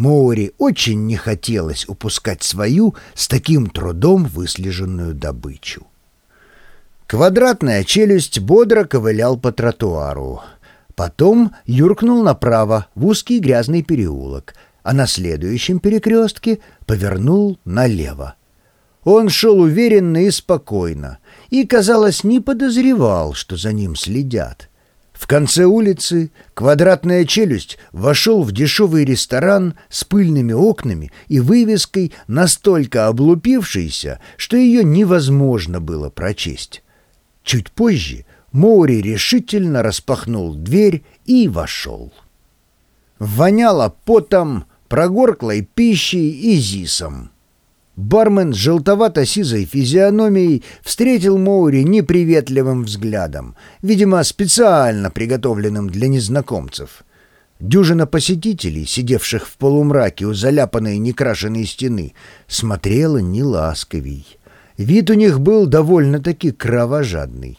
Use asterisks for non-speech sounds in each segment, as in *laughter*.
Моури очень не хотелось упускать свою с таким трудом выслеженную добычу. Квадратная челюсть бодро ковылял по тротуару. Потом юркнул направо в узкий грязный переулок, а на следующем перекрестке повернул налево. Он шел уверенно и спокойно, и, казалось, не подозревал, что за ним следят. В конце улицы квадратная челюсть вошел в дешевый ресторан с пыльными окнами и вывеской, настолько облупившейся, что ее невозможно было прочесть. Чуть позже Моури решительно распахнул дверь и вошел. Воняло потом, прогорклой пищей и зисом. Бармен с желтовато-сизой физиономией встретил Моури неприветливым взглядом, видимо, специально приготовленным для незнакомцев. Дюжина посетителей, сидевших в полумраке у заляпанной некрашенной стены, смотрела неласковей. Вид у них был довольно-таки кровожадный.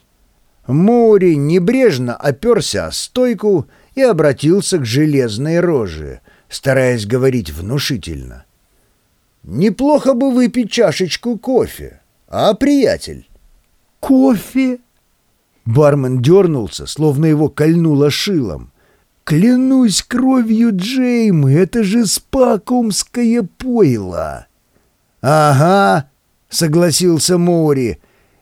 Моури небрежно оперся о стойку и обратился к железной роже, стараясь говорить внушительно — Неплохо бы выпить чашечку кофе, а, приятель? Кофе? Бармен дернулся, словно его кольнуло шилом. Клянусь кровью Джеймы, это же спакумское пойло. Ага, согласился Мори,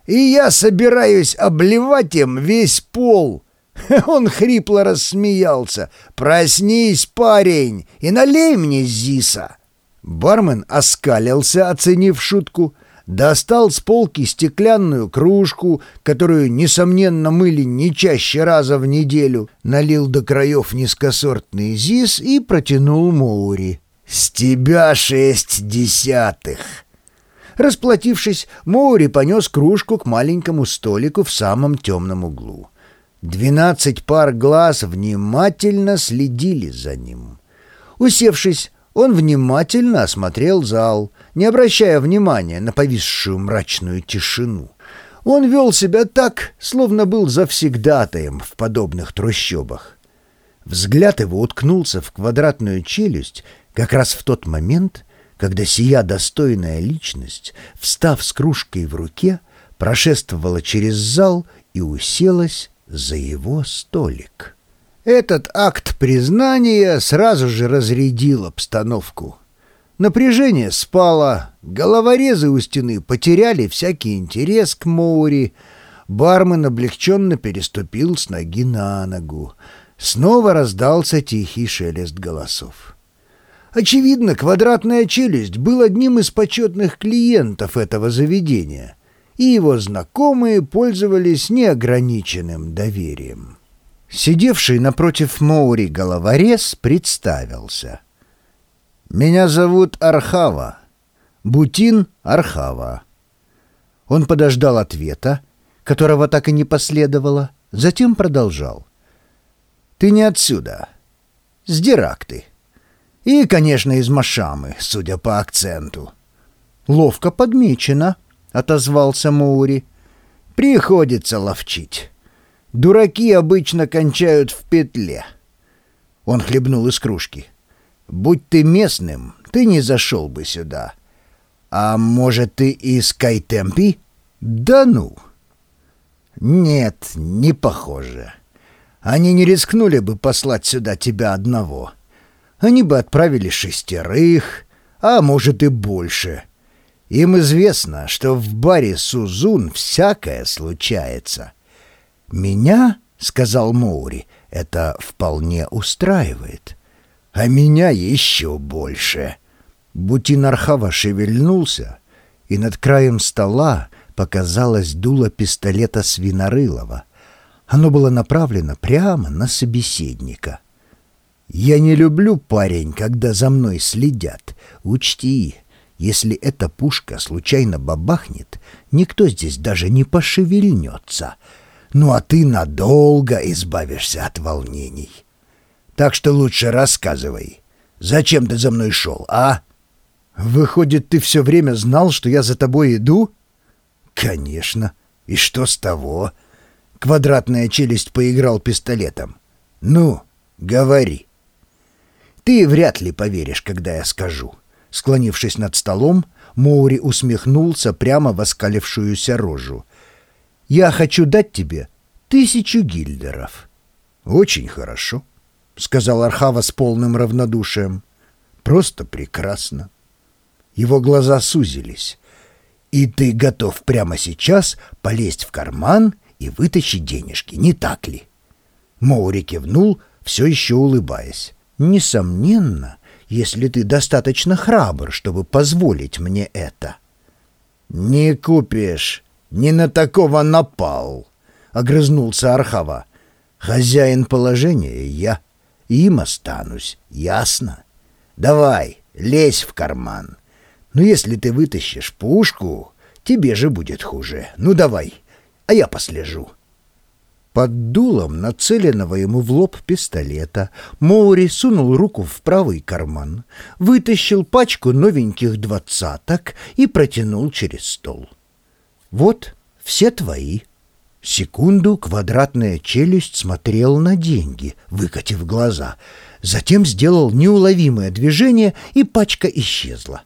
и я собираюсь обливать им весь пол. *laughs* Он хрипло рассмеялся. «Проснись, парень, и налей мне Зиса!» Бармен оскалился, оценив шутку, достал с полки стеклянную кружку, которую, несомненно, мыли не чаще раза в неделю, налил до краев низкосортный ЗИС и протянул Моури. «С тебя шесть десятых!» Расплатившись, Моури понес кружку к маленькому столику в самом темном углу. Двенадцать пар глаз внимательно следили за ним. Усевшись, он внимательно осмотрел зал, не обращая внимания на повисшую мрачную тишину. Он вел себя так, словно был завсегдатаем в подобных трущобах. Взгляд его уткнулся в квадратную челюсть как раз в тот момент, когда сия достойная личность, встав с кружкой в руке, прошествовала через зал и уселась за его столик. Этот акт признания сразу же разрядил обстановку. Напряжение спало, головорезы у стены потеряли всякий интерес к Моури, бармен облегченно переступил с ноги на ногу. Снова раздался тихий шелест голосов. Очевидно, квадратная челюсть был одним из почетных клиентов этого заведения, и его знакомые пользовались неограниченным доверием. Сидевший напротив Моури головорез представился. «Меня зовут Архава. Бутин Архава». Он подождал ответа, которого так и не последовало, затем продолжал. «Ты не отсюда. С Диракты. И, конечно, из Машамы, судя по акценту». «Ловко подмечено», — отозвался Моури. «Приходится ловчить». Дураки обычно кончают в петле. Он хлебнул из кружки. Будь ты местным, ты не зашел бы сюда. А может, ты из Кайтемпи? Да ну! Нет, не похоже. Они не рискнули бы послать сюда тебя одного. Они бы отправили шестерых, а может и больше. Им известно, что в баре Сузун всякое случается — «Меня, — сказал Моури, — это вполне устраивает. А меня еще больше». Бутин Архава шевельнулся, и над краем стола показалось дуло пистолета Свинорылова. Оно было направлено прямо на собеседника. «Я не люблю, парень, когда за мной следят. Учти, если эта пушка случайно бабахнет, никто здесь даже не пошевельнется. Ну а ты надолго избавишься от волнений. Так что лучше рассказывай. Зачем ты за мной шел, а? Выходит, ты все время знал, что я за тобой иду? Конечно. И что с того? Квадратная челюсть поиграл пистолетом. Ну, говори. Ты вряд ли поверишь, когда я скажу». Склонившись над столом, Моури усмехнулся прямо в оскалившуюся рожу. «Я хочу дать тебе тысячу гильдеров». «Очень хорошо», — сказал Архава с полным равнодушием. «Просто прекрасно». Его глаза сузились. «И ты готов прямо сейчас полезть в карман и вытащить денежки, не так ли?» Моури кивнул, все еще улыбаясь. «Несомненно, если ты достаточно храбр, чтобы позволить мне это». «Не купишь, не на такого напал», — огрызнулся Архава. «Хозяин положения я, им останусь, ясно? Давай, лезь в карман. Но если ты вытащишь пушку, тебе же будет хуже. Ну давай, а я послежу». Под дулом, нацеленного ему в лоб пистолета, Моури сунул руку в правый карман, вытащил пачку новеньких двадцаток и протянул через стол. «Вот, все твои». Секунду квадратная челюсть смотрел на деньги, выкатив глаза. Затем сделал неуловимое движение, и пачка исчезла.